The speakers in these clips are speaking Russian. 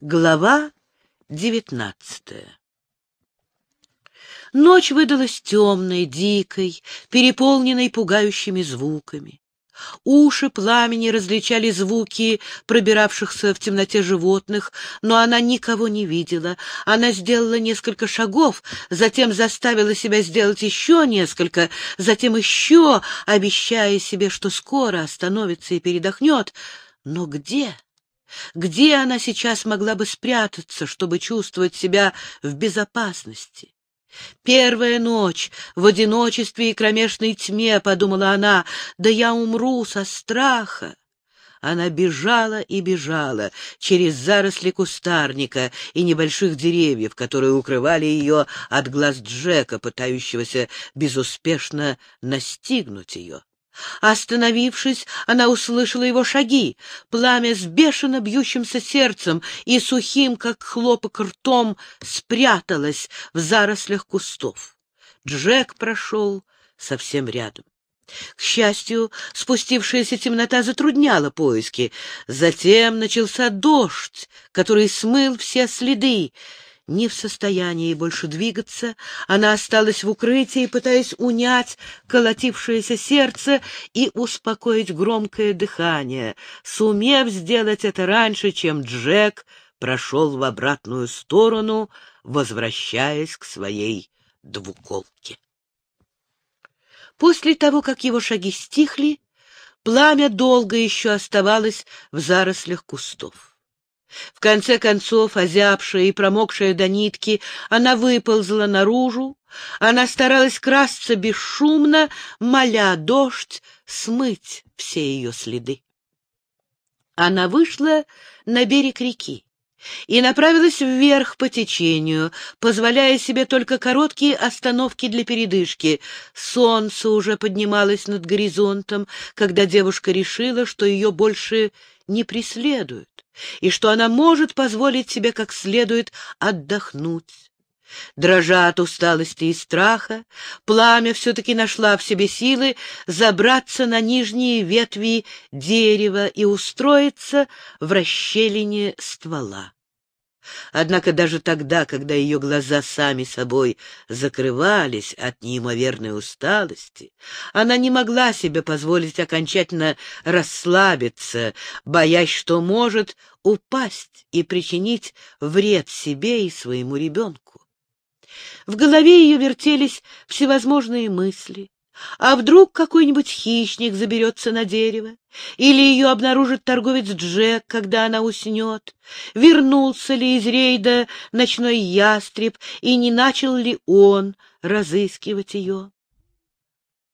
Глава девятнадцатая Ночь выдалась темной, дикой, переполненной пугающими звуками. Уши пламени различали звуки пробиравшихся в темноте животных, но она никого не видела. Она сделала несколько шагов, затем заставила себя сделать еще несколько, затем еще, обещая себе, что скоро остановится и передохнет. Но где? Где она сейчас могла бы спрятаться, чтобы чувствовать себя в безопасности? Первая ночь в одиночестве и кромешной тьме, — подумала она, — да я умру со страха. Она бежала и бежала через заросли кустарника и небольших деревьев, которые укрывали ее от глаз Джека, пытающегося безуспешно настигнуть ее. Остановившись, она услышала его шаги. Пламя с бешено бьющимся сердцем и сухим, как хлопок ртом, спряталось в зарослях кустов. Джек прошел совсем рядом. К счастью, спустившаяся темнота затрудняла поиски. Затем начался дождь, который смыл все следы не в состоянии больше двигаться, она осталась в укрытии, пытаясь унять колотившееся сердце и успокоить громкое дыхание, сумев сделать это раньше, чем Джек прошел в обратную сторону, возвращаясь к своей двуколке. После того, как его шаги стихли, пламя долго еще оставалось в зарослях кустов. В конце концов, озябшая и промокшая до нитки, она выползла наружу. Она старалась красться бесшумно, моля дождь смыть все ее следы. Она вышла на берег реки и направилась вверх по течению, позволяя себе только короткие остановки для передышки. Солнце уже поднималось над горизонтом, когда девушка решила, что ее больше не преследуют и что она может позволить себе как следует отдохнуть. Дрожа от усталости и страха, пламя все-таки нашла в себе силы забраться на нижние ветви дерева и устроиться в расщелине ствола. Однако даже тогда, когда ее глаза сами собой закрывались от неимоверной усталости, она не могла себе позволить окончательно расслабиться, боясь, что может упасть и причинить вред себе и своему ребенку. В голове ее вертелись всевозможные мысли. А вдруг какой-нибудь хищник заберется на дерево? Или ее обнаружит торговец Джек, когда она уснет? Вернулся ли из рейда ночной ястреб, и не начал ли он разыскивать ее?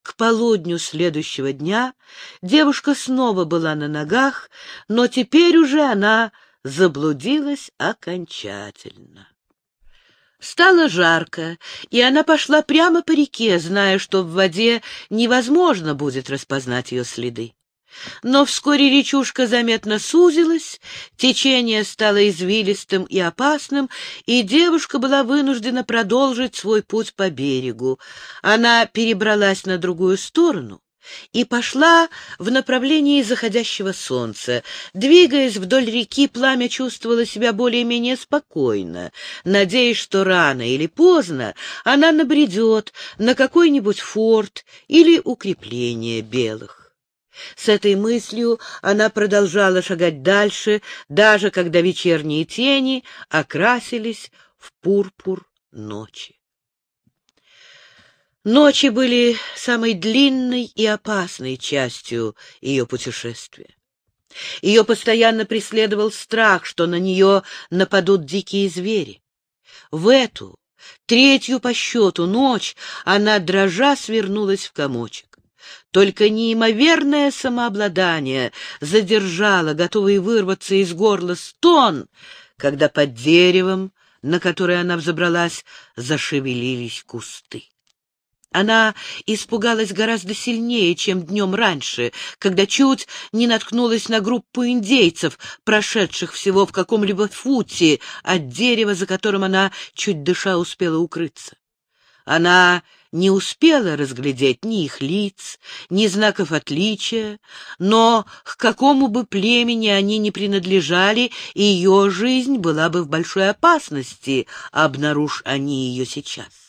К полудню следующего дня девушка снова была на ногах, но теперь уже она заблудилась окончательно. Стало жарко, и она пошла прямо по реке, зная, что в воде невозможно будет распознать ее следы. Но вскоре речушка заметно сузилась, течение стало извилистым и опасным, и девушка была вынуждена продолжить свой путь по берегу. Она перебралась на другую сторону и пошла в направлении заходящего солнца. Двигаясь вдоль реки, пламя чувствовало себя более-менее спокойно, надеясь, что рано или поздно она набредет на какой-нибудь форт или укрепление белых. С этой мыслью она продолжала шагать дальше, даже когда вечерние тени окрасились в пурпур ночи. Ночи были самой длинной и опасной частью ее путешествия. Ее постоянно преследовал страх, что на нее нападут дикие звери. В эту, третью по счету, ночь она, дрожа, свернулась в комочек. Только неимоверное самообладание задержало, готовый вырваться из горла стон, когда под деревом, на которое она взобралась, зашевелились кусты. Она испугалась гораздо сильнее, чем днем раньше, когда чуть не наткнулась на группу индейцев, прошедших всего в каком-либо футе от дерева, за которым она, чуть дыша, успела укрыться. Она не успела разглядеть ни их лиц, ни знаков отличия, но к какому бы племени они ни принадлежали, ее жизнь была бы в большой опасности, обнаружь они ее сейчас.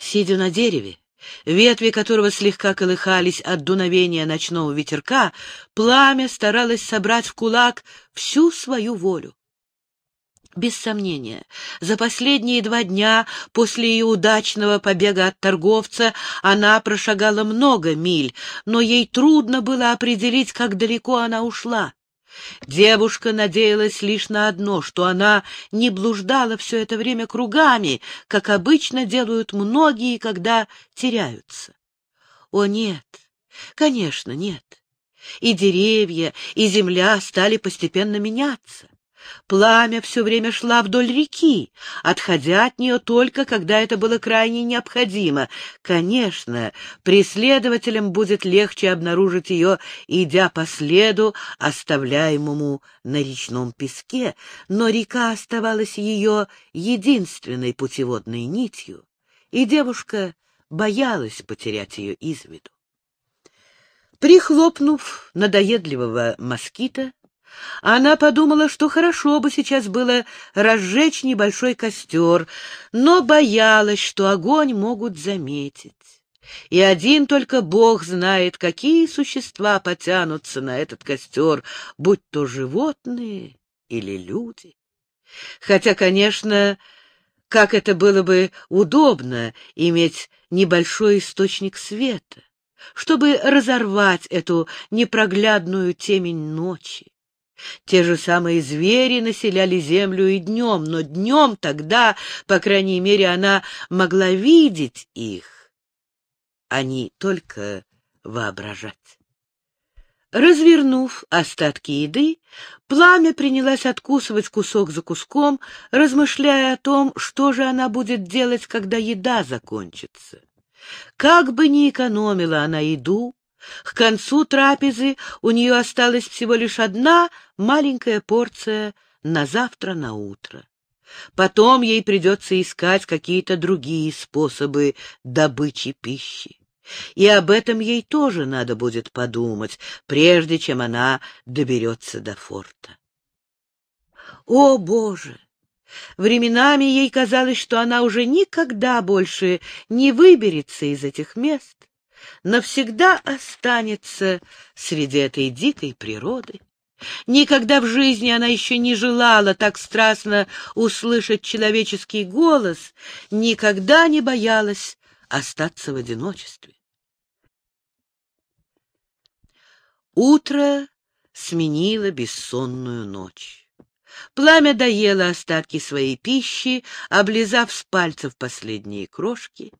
Сидя на дереве, ветви которого слегка колыхались от дуновения ночного ветерка, пламя старалось собрать в кулак всю свою волю. Без сомнения, за последние два дня после ее удачного побега от торговца она прошагала много миль, но ей трудно было определить, как далеко она ушла. Девушка надеялась лишь на одно, что она не блуждала все это время кругами, как обычно делают многие, когда теряются. О, нет, конечно, нет. И деревья, и земля стали постепенно меняться. Пламя все время шла вдоль реки, отходя от нее только, когда это было крайне необходимо. Конечно, преследователям будет легче обнаружить ее, идя по следу, оставляемому на речном песке, но река оставалась ее единственной путеводной нитью, и девушка боялась потерять ее из виду. Прихлопнув надоедливого москита, она подумала, что хорошо бы сейчас было разжечь небольшой костер, но боялась, что огонь могут заметить. И один только Бог знает, какие существа потянутся на этот костер, будь то животные или люди. Хотя, конечно, как это было бы удобно иметь небольшой источник света, чтобы разорвать эту непроглядную темень ночи. Те же самые звери населяли землю и днем, но днем тогда, по крайней мере, она могла видеть их, а не только воображать. Развернув остатки еды, пламя принялась откусывать кусок за куском, размышляя о том, что же она будет делать, когда еда закончится. Как бы ни экономила она еду, к концу трапезы у нее осталась всего лишь одна маленькая порция на завтра на утро. Потом ей придется искать какие-то другие способы добычи пищи. И об этом ей тоже надо будет подумать, прежде чем она доберется до форта. О, Боже! Временами ей казалось, что она уже никогда больше не выберется из этих мест, навсегда останется среди этой дикой природы. Никогда в жизни она еще не желала так страстно услышать человеческий голос, никогда не боялась остаться в одиночестве. Утро сменило бессонную ночь. Пламя доело остатки своей пищи, облизав с пальцев последние крошки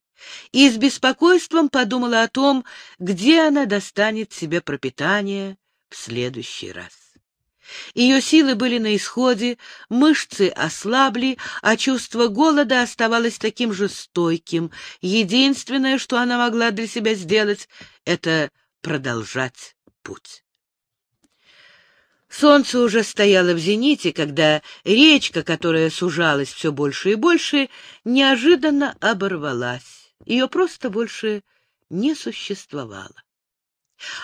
и с беспокойством подумала о том, где она достанет себе пропитание в следующий раз. Ее силы были на исходе, мышцы ослабли, а чувство голода оставалось таким же стойким. Единственное, что она могла для себя сделать, — это продолжать путь. Солнце уже стояло в зените, когда речка, которая сужалась все больше и больше, неожиданно оборвалась. Ее просто больше не существовало.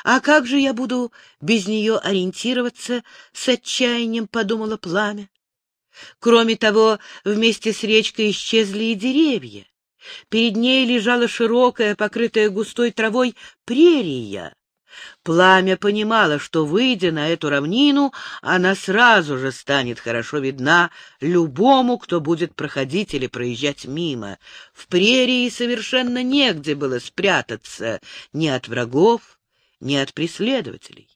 «А как же я буду без нее ориентироваться?» — с отчаянием подумала пламя. Кроме того, вместе с речкой исчезли и деревья. Перед ней лежала широкая, покрытая густой травой прерия, Пламя понимало, что, выйдя на эту равнину, она сразу же станет хорошо видна любому, кто будет проходить или проезжать мимо. В прерии совершенно негде было спрятаться ни от врагов, ни от преследователей.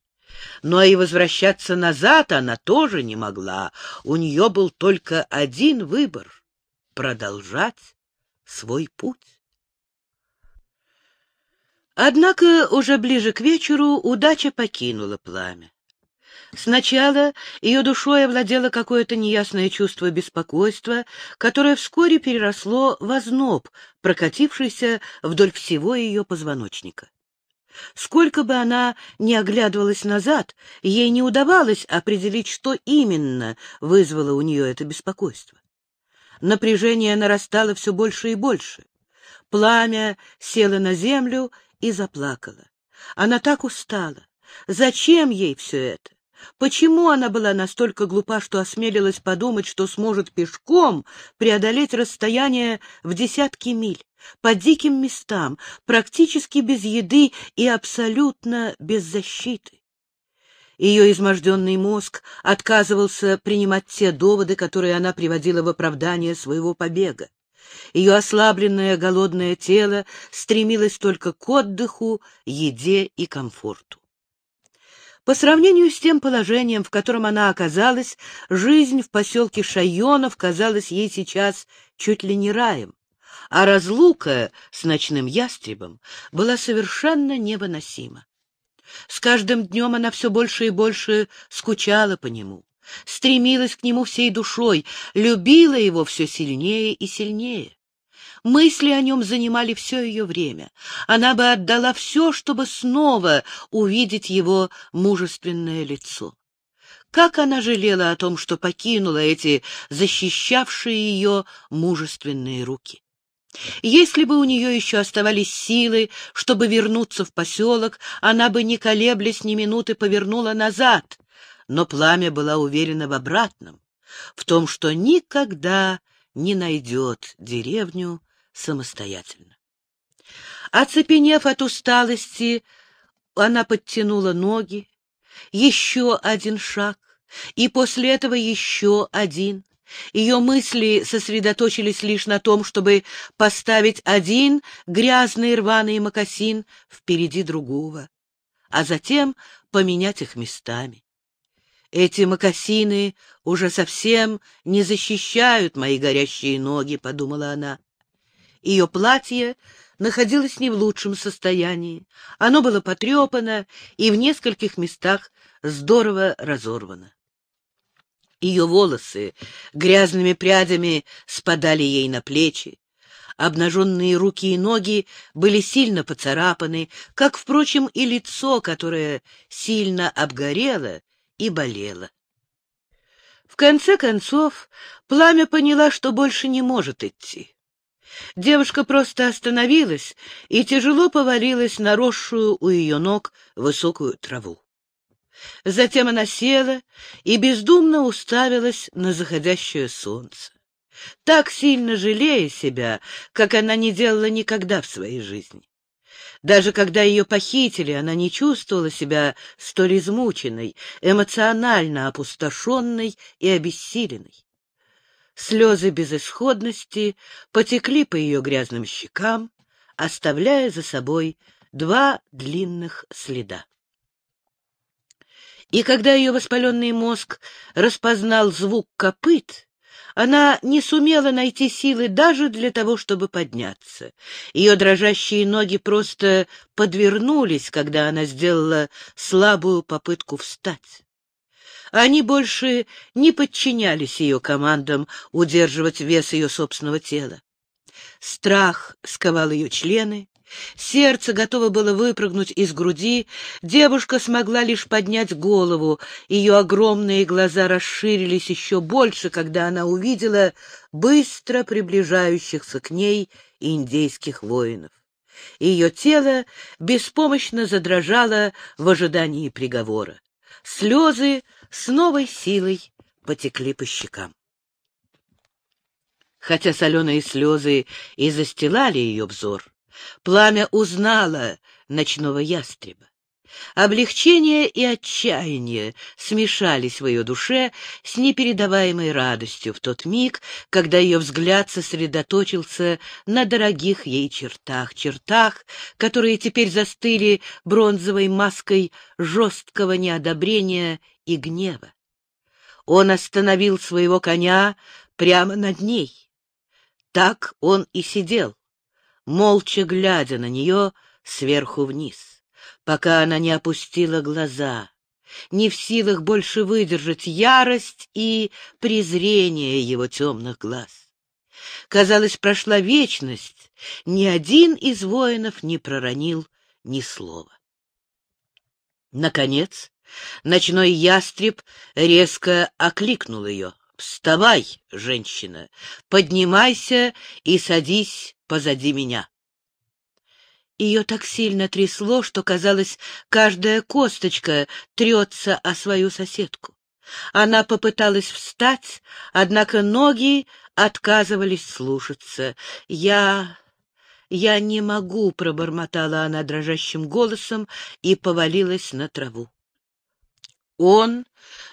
Но и возвращаться назад она тоже не могла. У нее был только один выбор — продолжать свой путь. Однако уже ближе к вечеру удача покинула пламя. Сначала ее душой овладело какое-то неясное чувство беспокойства, которое вскоре переросло в озноб, прокатившийся вдоль всего ее позвоночника. Сколько бы она ни оглядывалась назад, ей не удавалось определить, что именно вызвало у нее это беспокойство. Напряжение нарастало все больше и больше. Пламя село на землю и заплакала. Она так устала. Зачем ей все это? Почему она была настолько глупа, что осмелилась подумать, что сможет пешком преодолеть расстояние в десятки миль, по диким местам, практически без еды и абсолютно без защиты? Ее изможденный мозг отказывался принимать те доводы, которые она приводила в оправдание своего побега. Ее ослабленное голодное тело стремилось только к отдыху, еде и комфорту. По сравнению с тем положением, в котором она оказалась, жизнь в поселке Шайонов казалась ей сейчас чуть ли не раем, а разлука с ночным ястребом была совершенно невыносима. С каждым днем она все больше и больше скучала по нему, стремилась к нему всей душой, любила его все сильнее и сильнее. Мысли о нем занимали все ее время. Она бы отдала все, чтобы снова увидеть его мужественное лицо. Как она жалела о том, что покинула эти защищавшие ее мужественные руки. Если бы у нее еще оставались силы, чтобы вернуться в поселок, она бы, не колеблясь ни минуты, повернула назад. Но пламя была уверена в обратном, в том, что никогда не найдет деревню, самостоятельно. Оцепенев от усталости, она подтянула ноги, еще один шаг, и после этого еще один. Ее мысли сосредоточились лишь на том, чтобы поставить один грязный рваный мокасин впереди другого, а затем поменять их местами. Эти мокасины уже совсем не защищают мои горящие ноги, — подумала она. Ее платье находилось не в лучшем состоянии. Оно было потрепано и в нескольких местах здорово разорвано. Ее волосы грязными прядями спадали ей на плечи. Обнаженные руки и ноги были сильно поцарапаны, как, впрочем, и лицо, которое сильно обгорело и болело. В конце концов, пламя поняла, что больше не может идти. Девушка просто остановилась и тяжело повалилась на росшую у ее ног высокую траву. Затем она села и бездумно уставилась на заходящее солнце, так сильно жалея себя, как она не делала никогда в своей жизни. Даже когда ее похитили, она не чувствовала себя столь измученной, эмоционально опустошенной и обессиленной. Слезы безысходности потекли по ее грязным щекам, оставляя за собой два длинных следа. И когда ее воспаленный мозг распознал звук копыт, она не сумела найти силы даже для того, чтобы подняться. Ее дрожащие ноги просто подвернулись, когда она сделала слабую попытку встать. Они больше не подчинялись ее командам удерживать вес ее собственного тела. Страх сковал ее члены, сердце готово было выпрыгнуть из груди, девушка смогла лишь поднять голову, ее огромные глаза расширились еще больше, когда она увидела быстро приближающихся к ней индейских воинов. Ее тело беспомощно задрожало в ожидании приговора. Слезы с новой силой потекли по щекам. Хотя соленые слезы и застилали ее взор, пламя узнало ночного ястреба. Облегчение и отчаяние смешались в ее душе с непередаваемой радостью в тот миг, когда ее взгляд сосредоточился на дорогих ей чертах, чертах, которые теперь застыли бронзовой маской жесткого неодобрения и гнева. Он остановил своего коня прямо над ней. Так он и сидел, молча глядя на нее сверху вниз пока она не опустила глаза, не в силах больше выдержать ярость и презрение его темных глаз. Казалось, прошла вечность, ни один из воинов не проронил ни слова. Наконец, ночной ястреб резко окликнул ее. «Вставай, женщина, поднимайся и садись позади меня». Ее так сильно трясло, что, казалось, каждая косточка трется о свою соседку. Она попыталась встать, однако ноги отказывались слушаться. «Я... я не могу», — пробормотала она дрожащим голосом и повалилась на траву. Он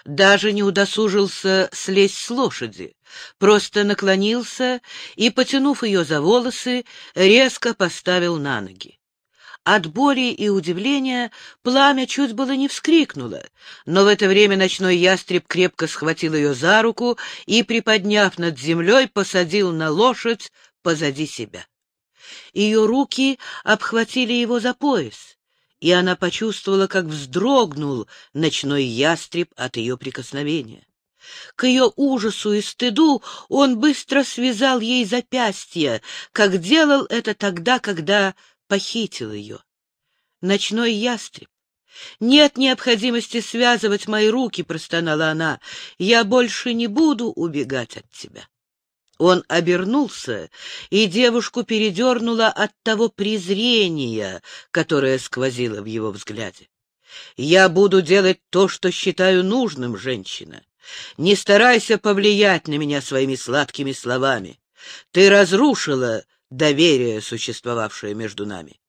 даже не удосужился слезть с лошади, просто наклонился и, потянув ее за волосы, резко поставил на ноги. От боли и удивления пламя чуть было не вскрикнуло, но в это время ночной ястреб крепко схватил ее за руку и, приподняв над землей, посадил на лошадь позади себя. Ее руки обхватили его за пояс, и она почувствовала, как вздрогнул ночной ястреб от ее прикосновения. К ее ужасу и стыду он быстро связал ей запястья, как делал это тогда, когда похитил ее. Ночной ястреб. «Нет необходимости связывать мои руки», — простонала она. «Я больше не буду убегать от тебя». Он обернулся, и девушку передернуло от того презрения, которое сквозило в его взгляде. «Я буду делать то, что считаю нужным, женщина. Не старайся повлиять на меня своими сладкими словами. Ты разрушила доверие, существовавшее между нами.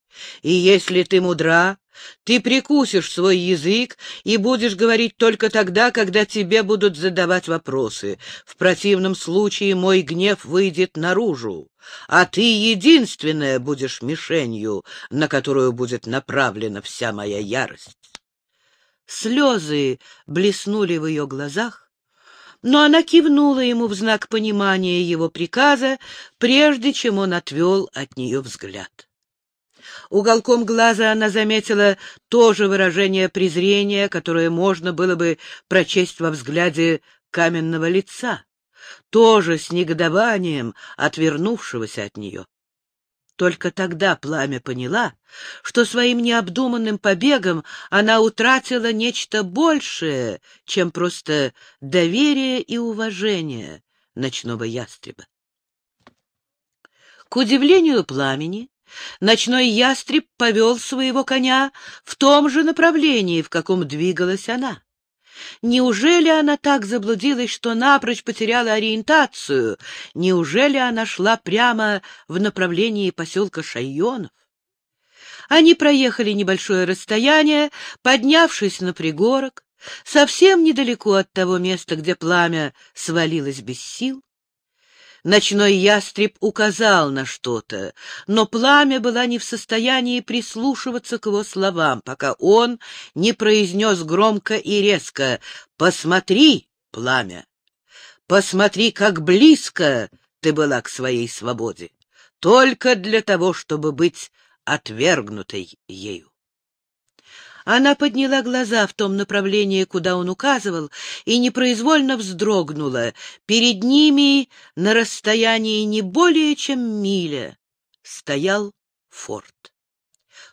И если ты мудра, ты прикусишь свой язык и будешь говорить только тогда, когда тебе будут задавать вопросы. В противном случае мой гнев выйдет наружу, а ты единственная будешь мишенью, на которую будет направлена вся моя ярость. Слезы блеснули в ее глазах, но она кивнула ему в знак понимания его приказа, прежде чем он отвел от нее взгляд. Уголком глаза она заметила то же выражение презрения, которое можно было бы прочесть во взгляде каменного лица, тоже с негодованием отвернувшегося от нее. Только тогда пламя поняла, что своим необдуманным побегом она утратила нечто большее, чем просто доверие и уважение ночного ястреба. К удивлению пламени, ночной ястреб повел своего коня в том же направлении, в каком двигалась она. Неужели она так заблудилась, что напрочь потеряла ориентацию? Неужели она шла прямо в направлении поселка Шайонов? Они проехали небольшое расстояние, поднявшись на пригорок, совсем недалеко от того места, где пламя свалилось без сил. Ночной ястреб указал на что-то, но пламя была не в состоянии прислушиваться к его словам, пока он не произнес громко и резко «Посмотри, пламя! Посмотри, как близко ты была к своей свободе, только для того, чтобы быть отвергнутой ею». Она подняла глаза в том направлении, куда он указывал, и непроизвольно вздрогнула. Перед ними, на расстоянии не более чем миля, стоял форт.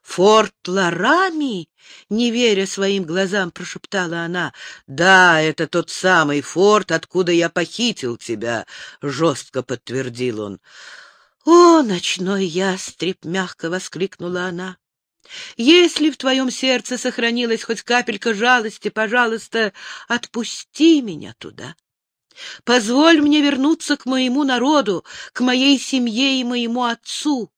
«Форт Ларами?» — не веря своим глазам, прошептала она. «Да, это тот самый форт, откуда я похитил тебя», — жестко подтвердил он. «О, ночной ястреб!» — мягко воскликнула она. Если в твоем сердце сохранилась хоть капелька жалости, пожалуйста, отпусти меня туда. Позволь мне вернуться к моему народу, к моей семье и моему отцу.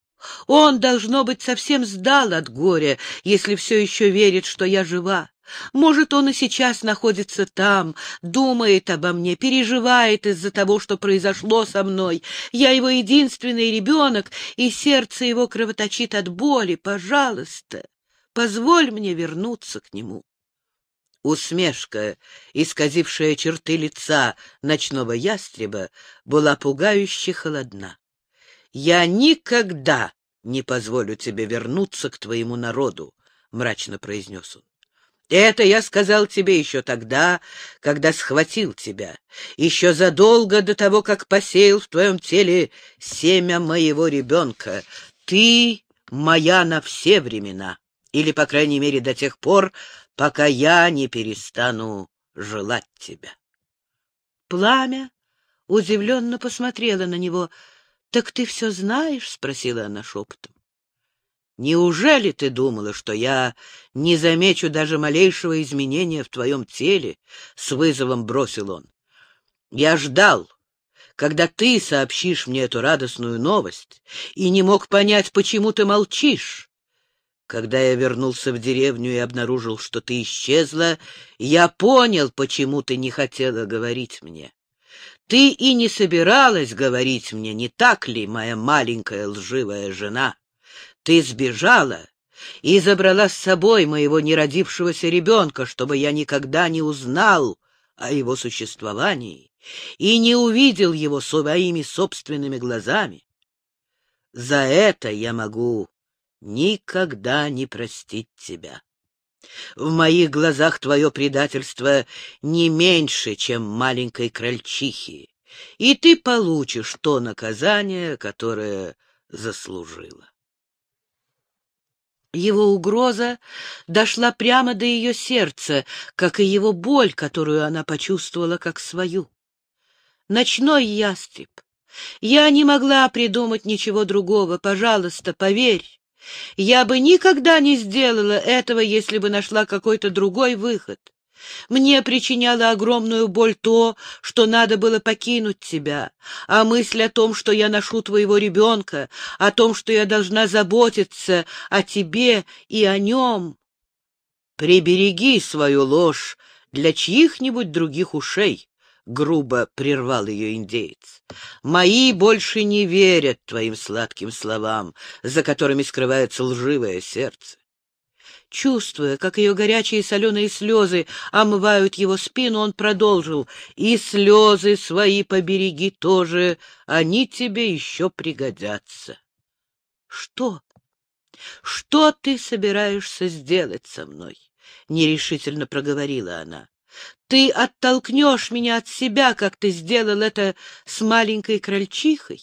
Он, должно быть, совсем сдал от горя, если все еще верит, что я жива. Может, он и сейчас находится там, думает обо мне, переживает из-за того, что произошло со мной. Я его единственный ребенок, и сердце его кровоточит от боли. Пожалуйста, позволь мне вернуться к нему. Усмешка, исказившая черты лица ночного ястреба, была пугающе холодна. «Я никогда не позволю тебе вернуться к твоему народу», — мрачно произнес он. Это я сказал тебе еще тогда, когда схватил тебя, еще задолго до того, как посеял в твоем теле семя моего ребенка. Ты моя на все времена, или, по крайней мере, до тех пор, пока я не перестану желать тебя. Пламя удивленно посмотрела на него. — Так ты все знаешь? — спросила она шепотом. Неужели ты думала, что я не замечу даже малейшего изменения в твоем теле? — с вызовом бросил он. — Я ждал, когда ты сообщишь мне эту радостную новость, и не мог понять, почему ты молчишь. Когда я вернулся в деревню и обнаружил, что ты исчезла, я понял, почему ты не хотела говорить мне. Ты и не собиралась говорить мне, не так ли, моя маленькая лживая жена? Ты сбежала и забрала с собой моего неродившегося ребенка, чтобы я никогда не узнал о его существовании и не увидел его своими собственными глазами. За это я могу никогда не простить тебя. В моих глазах твое предательство не меньше, чем маленькой крольчихи, и ты получишь то наказание, которое заслужила. Его угроза дошла прямо до ее сердца, как и его боль, которую она почувствовала как свою. Ночной ястреб. Я не могла придумать ничего другого. Пожалуйста, поверь. Я бы никогда не сделала этого, если бы нашла какой-то другой выход. Мне причиняло огромную боль то, что надо было покинуть тебя, а мысль о том, что я ношу твоего ребенка, о том, что я должна заботиться о тебе и о нем. Прибереги свою ложь для чьих-нибудь других ушей, — грубо прервал ее индеец. Мои больше не верят твоим сладким словам, за которыми скрывается лживое сердце. Чувствуя, как ее горячие соленые слезы омывают его спину, он продолжил. «И слезы свои побереги тоже, они тебе еще пригодятся». «Что? Что ты собираешься сделать со мной?» — нерешительно проговорила она. «Ты оттолкнешь меня от себя, как ты сделал это с маленькой крольчихой?»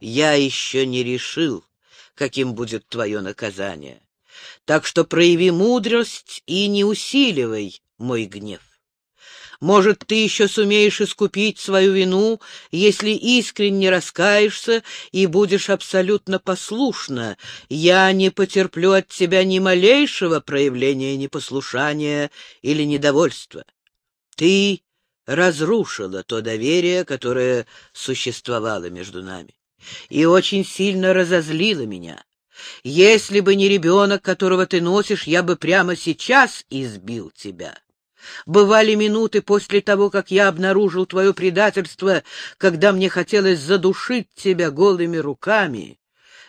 «Я еще не решил, каким будет твое наказание. Так что прояви мудрость и не усиливай мой гнев. Может, ты еще сумеешь искупить свою вину, если искренне раскаешься и будешь абсолютно послушна. Я не потерплю от тебя ни малейшего проявления непослушания или недовольства. Ты разрушила то доверие, которое существовало между нами, и очень сильно разозлила меня. Если бы не ребенок, которого ты носишь, я бы прямо сейчас избил тебя. Бывали минуты после того, как я обнаружил твое предательство, когда мне хотелось задушить тебя голыми руками.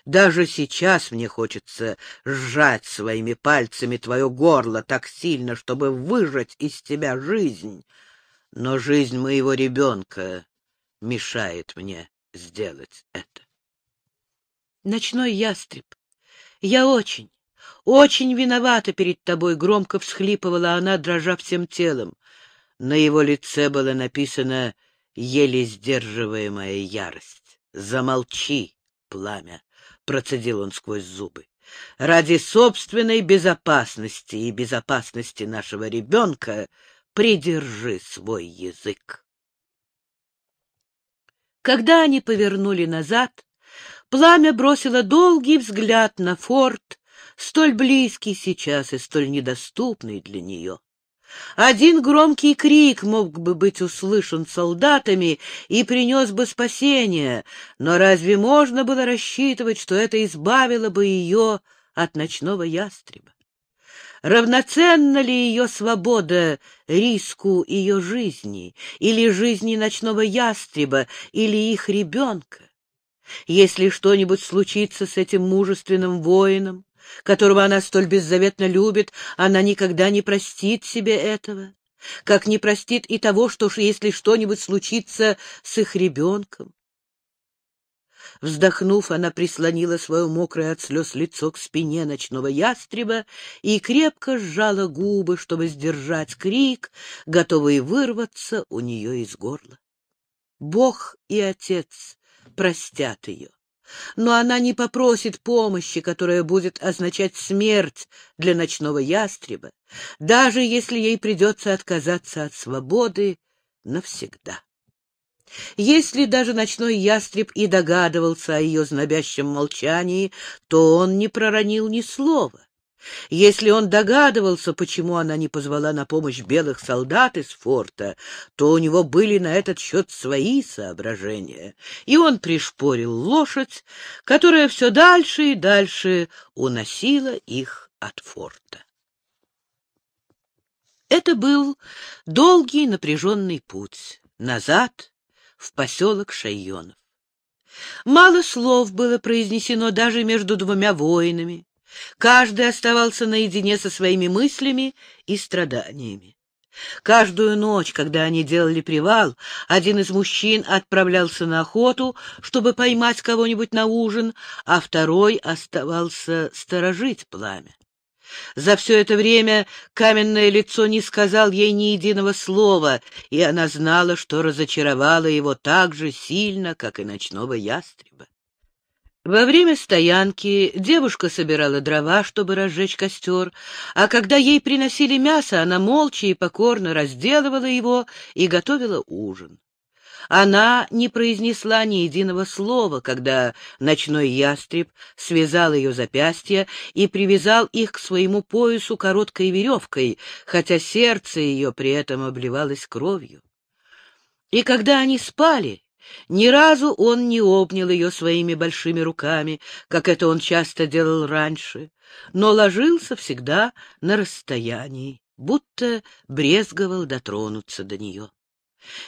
Даже сейчас мне хочется сжать своими пальцами твое горло так сильно, чтобы выжать из тебя жизнь. Но жизнь моего ребенка мешает мне сделать это. Ночной ястреб я очень, очень виновата перед тобой, — громко всхлипывала она, дрожа всем телом. На его лице было написано еле сдерживаемая ярость. «Замолчи, пламя!» — процедил он сквозь зубы. «Ради собственной безопасности и безопасности нашего ребенка придержи свой язык». Когда они повернули назад, Пламя бросило долгий взгляд на форт, столь близкий сейчас и столь недоступный для нее. Один громкий крик мог бы быть услышан солдатами и принес бы спасение, но разве можно было рассчитывать, что это избавило бы ее от ночного ястреба? Равноценна ли ее свобода риску ее жизни, или жизни ночного ястреба, или их ребенка? Если что-нибудь случится с этим мужественным воином, которого она столь беззаветно любит, она никогда не простит себе этого, как не простит и того, что если что-нибудь случится с их ребенком. Вздохнув, она прислонила свое мокрое от слез лицо к спине ночного ястреба и крепко сжала губы, чтобы сдержать крик, готовый вырваться у нее из горла. Бог и Отец простят ее. Но она не попросит помощи, которая будет означать смерть для ночного ястреба, даже если ей придется отказаться от свободы навсегда. Если даже ночной ястреб и догадывался о ее знобящем молчании, то он не проронил ни слова. Если он догадывался, почему она не позвала на помощь белых солдат из форта, то у него были на этот счет свои соображения, и он пришпорил лошадь, которая все дальше и дальше уносила их от форта. Это был долгий напряженный путь назад в поселок Шайонов. Мало слов было произнесено даже между двумя воинами. Каждый оставался наедине со своими мыслями и страданиями. Каждую ночь, когда они делали привал, один из мужчин отправлялся на охоту, чтобы поймать кого-нибудь на ужин, а второй оставался сторожить пламя. За все это время каменное лицо не сказал ей ни единого слова, и она знала, что разочаровала его так же сильно, как и ночного ястреба. Во время стоянки девушка собирала дрова, чтобы разжечь костер, а когда ей приносили мясо, она молча и покорно разделывала его и готовила ужин. Она не произнесла ни единого слова, когда ночной ястреб связал ее запястья и привязал их к своему поясу короткой веревкой, хотя сердце ее при этом обливалось кровью. И когда они спали, ни разу он не обнял ее своими большими руками, как это он часто делал раньше, но ложился всегда на расстоянии, будто брезговал дотронуться до нее.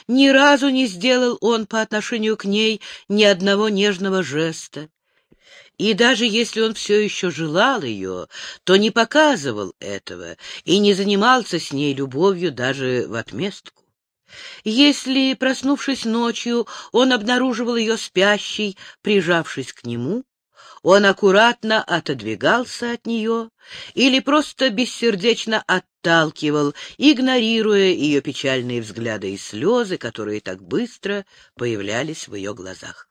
Ни разу не сделал он по отношению к ней ни одного нежного жеста. И даже если он все еще желал ее, то не показывал этого и не занимался с ней любовью даже в отместку. Если, проснувшись ночью, он обнаруживал ее спящей, прижавшись к нему, он аккуратно отодвигался от нее или просто бессердечно отталкивал, игнорируя ее печальные взгляды и слезы, которые так быстро появлялись в ее глазах.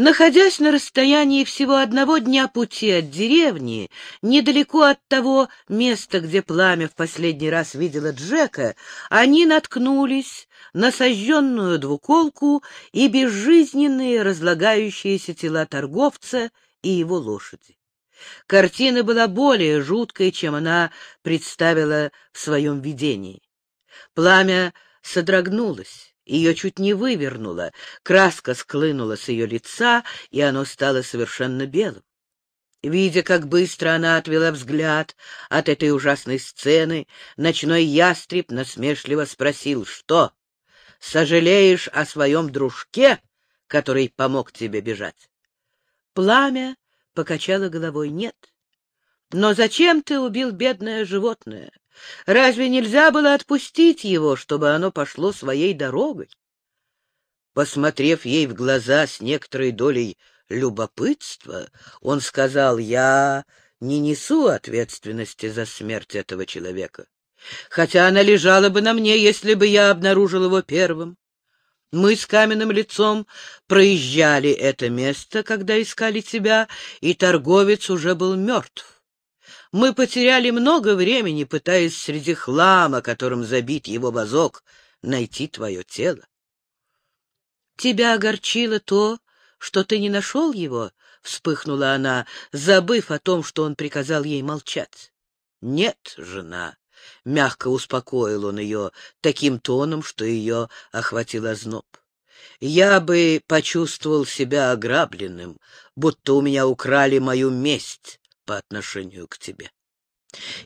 Находясь на расстоянии всего одного дня пути от деревни, недалеко от того места, где пламя в последний раз видела Джека, они наткнулись на сожженную двуколку и безжизненные разлагающиеся тела торговца и его лошади. Картина была более жуткой, чем она представила в своем видении. Пламя содрогнулось. Ее чуть не вывернуло, краска склынула с ее лица, и оно стало совершенно белым. Видя, как быстро она отвела взгляд от этой ужасной сцены, ночной ястреб насмешливо спросил, что, сожалеешь о своем дружке, который помог тебе бежать? Пламя покачало головой «нет». Но зачем ты убил бедное животное? Разве нельзя было отпустить его, чтобы оно пошло своей дорогой? Посмотрев ей в глаза с некоторой долей любопытства, он сказал, «Я не несу ответственности за смерть этого человека, хотя она лежала бы на мне, если бы я обнаружил его первым. Мы с каменным лицом проезжали это место, когда искали тебя, и торговец уже был мертв. Мы потеряли много времени, пытаясь среди хлама, которым забит его вазок, найти твое тело. Тебя огорчило то, что ты не нашел его? — вспыхнула она, забыв о том, что он приказал ей молчать. — Нет, жена, — мягко успокоил он ее таким тоном, что ее охватил озноб. Я бы почувствовал себя ограбленным, будто у меня украли мою месть, по отношению к тебе.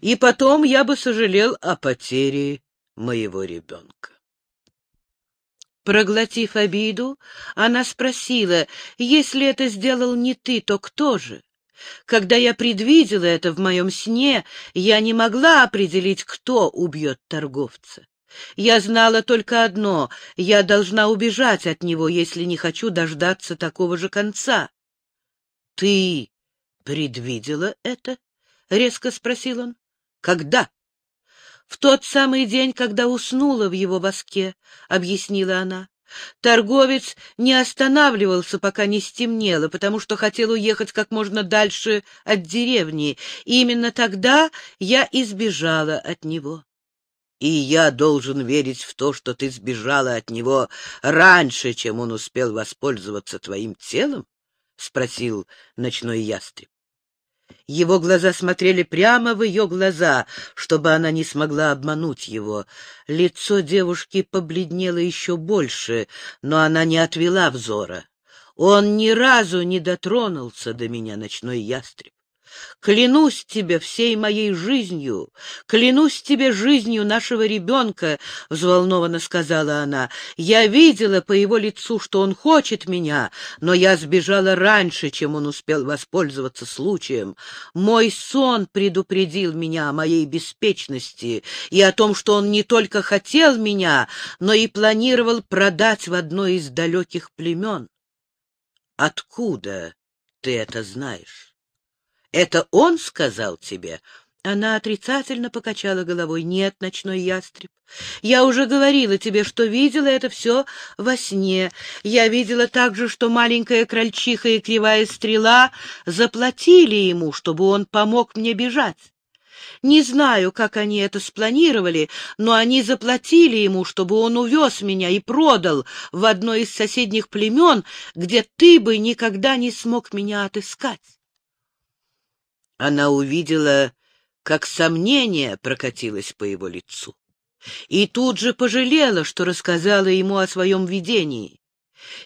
И потом я бы сожалел о потере моего ребенка. Проглотив обиду, она спросила, если это сделал не ты, то кто же? Когда я предвидела это в моем сне, я не могла определить, кто убьет торговца. Я знала только одно — я должна убежать от него, если не хочу дождаться такого же конца. — Ты предвидела это? — резко спросил он. — Когда? — В тот самый день, когда уснула в его воске, — объяснила она. Торговец не останавливался, пока не стемнело, потому что хотел уехать как можно дальше от деревни, и именно тогда я избежала от него. и я должен верить в то, что ты сбежала от него раньше, чем он успел воспользоваться твоим телом? — спросил ночной ястреб. Его глаза смотрели прямо в ее глаза, чтобы она не смогла обмануть его. Лицо девушки побледнело еще больше, но она не отвела взора. Он ни разу не дотронулся до меня, ночной ястреб. Клянусь тебе всей моей жизнью, клянусь тебе жизнью нашего ребенка, — взволнованно сказала она. Я видела по его лицу, что он хочет меня, но я сбежала раньше, чем он успел воспользоваться случаем. Мой сон предупредил меня о моей беспечности и о том, что он не только хотел меня, но и планировал продать в одно из далеких племен. Откуда ты это знаешь? Это он сказал тебе? Она отрицательно покачала головой. Нет, ночной ястреб. Я уже говорила тебе, что видела это все во сне. Я видела также, что маленькая крольчиха и кривая стрела заплатили ему, чтобы он помог мне бежать. Не знаю, как они это спланировали, но они заплатили ему, чтобы он увез меня и продал в одно из соседних племен, где ты бы никогда не смог меня отыскать. Она увидела, как сомнение прокатилось по его лицу, и тут же пожалела, что рассказала ему о своем видении.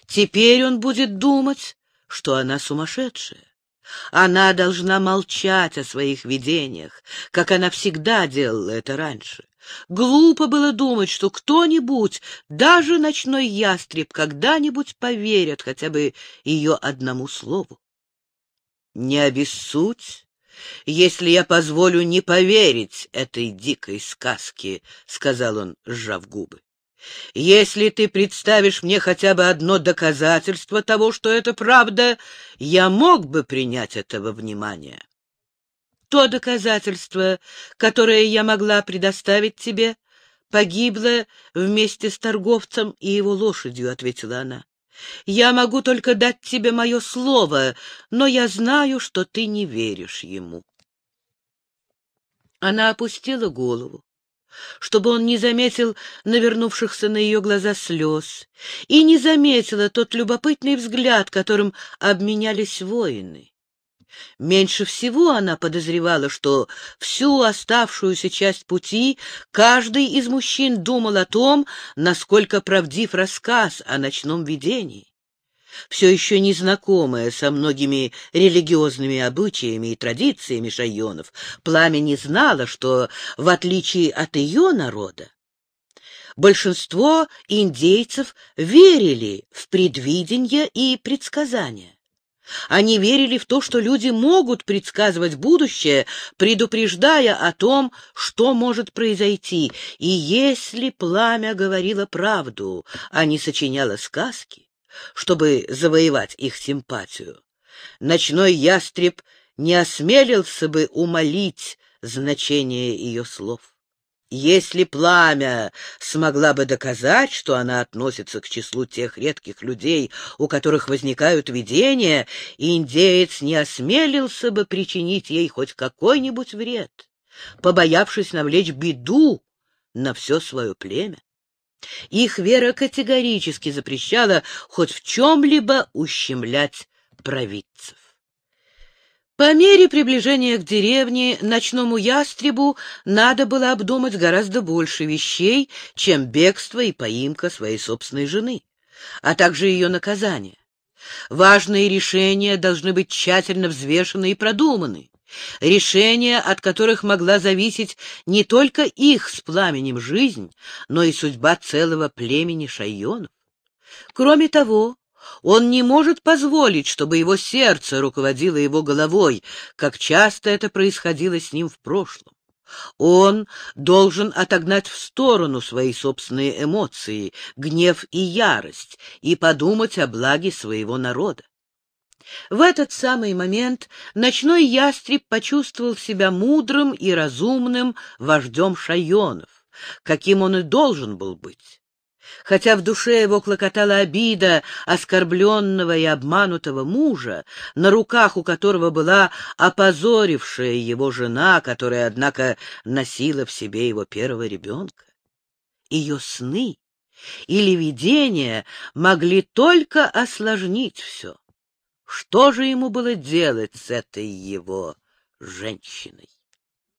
Теперь он будет думать, что она сумасшедшая. Она должна молчать о своих видениях, как она всегда делала это раньше. Глупо было думать, что кто-нибудь, даже ночной ястреб, когда-нибудь поверит хотя бы ее одному слову. Не обессудь если я позволю не поверить этой дикой сказке, — сказал он, сжав губы. Если ты представишь мне хотя бы одно доказательство того, что это правда, я мог бы принять этого внимания. То доказательство, которое я могла предоставить тебе, погибло вместе с торговцем и его лошадью, — ответила она. Я могу только дать тебе мое слово, но я знаю, что ты не веришь ему. Она опустила голову, чтобы он не заметил навернувшихся на ее глаза слез, и не заметила тот любопытный взгляд, которым обменялись воины. Меньше всего она подозревала, что всю оставшуюся часть пути каждый из мужчин думал о том, насколько правдив рассказ о ночном видении. Все еще незнакомая со многими религиозными обычаями и традициями шайонов, пламя не знала, что, в отличие от ее народа, большинство индейцев верили в предвидение и предсказания. Они верили в то, что люди могут предсказывать будущее, предупреждая о том, что может произойти. И если пламя говорило правду, а не сочиняло сказки, чтобы завоевать их симпатию, ночной ястреб не осмелился бы умолить значение ее слов. Если пламя смогла бы доказать, что она относится к числу тех редких людей, у которых возникают видения, индеец не осмелился бы причинить ей хоть какой-нибудь вред, побоявшись навлечь беду на все свое племя. Их вера категорически запрещала хоть в чем-либо ущемлять провидцев. По мере приближения к деревне ночному ястребу надо было обдумать гораздо больше вещей, чем бегство и поимка своей собственной жены, а также ее наказание. Важные решения должны быть тщательно взвешены и продуманы. Решения, от которых могла зависеть не только их с пламенем жизнь, но и судьба целого племени шайонов. Кроме того, он не может позволить, чтобы его сердце руководило его головой, как часто это происходило с ним в прошлом. Он должен отогнать в сторону свои собственные эмоции, гнев и ярость, и подумать о благе своего народа. В этот самый момент ночной ястреб почувствовал себя мудрым и разумным вождем шайонов, каким он и должен был быть. Хотя в душе его клокотала обида оскорбленного и обманутого мужа, на руках у которого была опозорившая его жена, которая, однако, носила в себе его первого ребенка. Ее сны или видения могли только осложнить все. Что же ему было делать с этой его женщиной?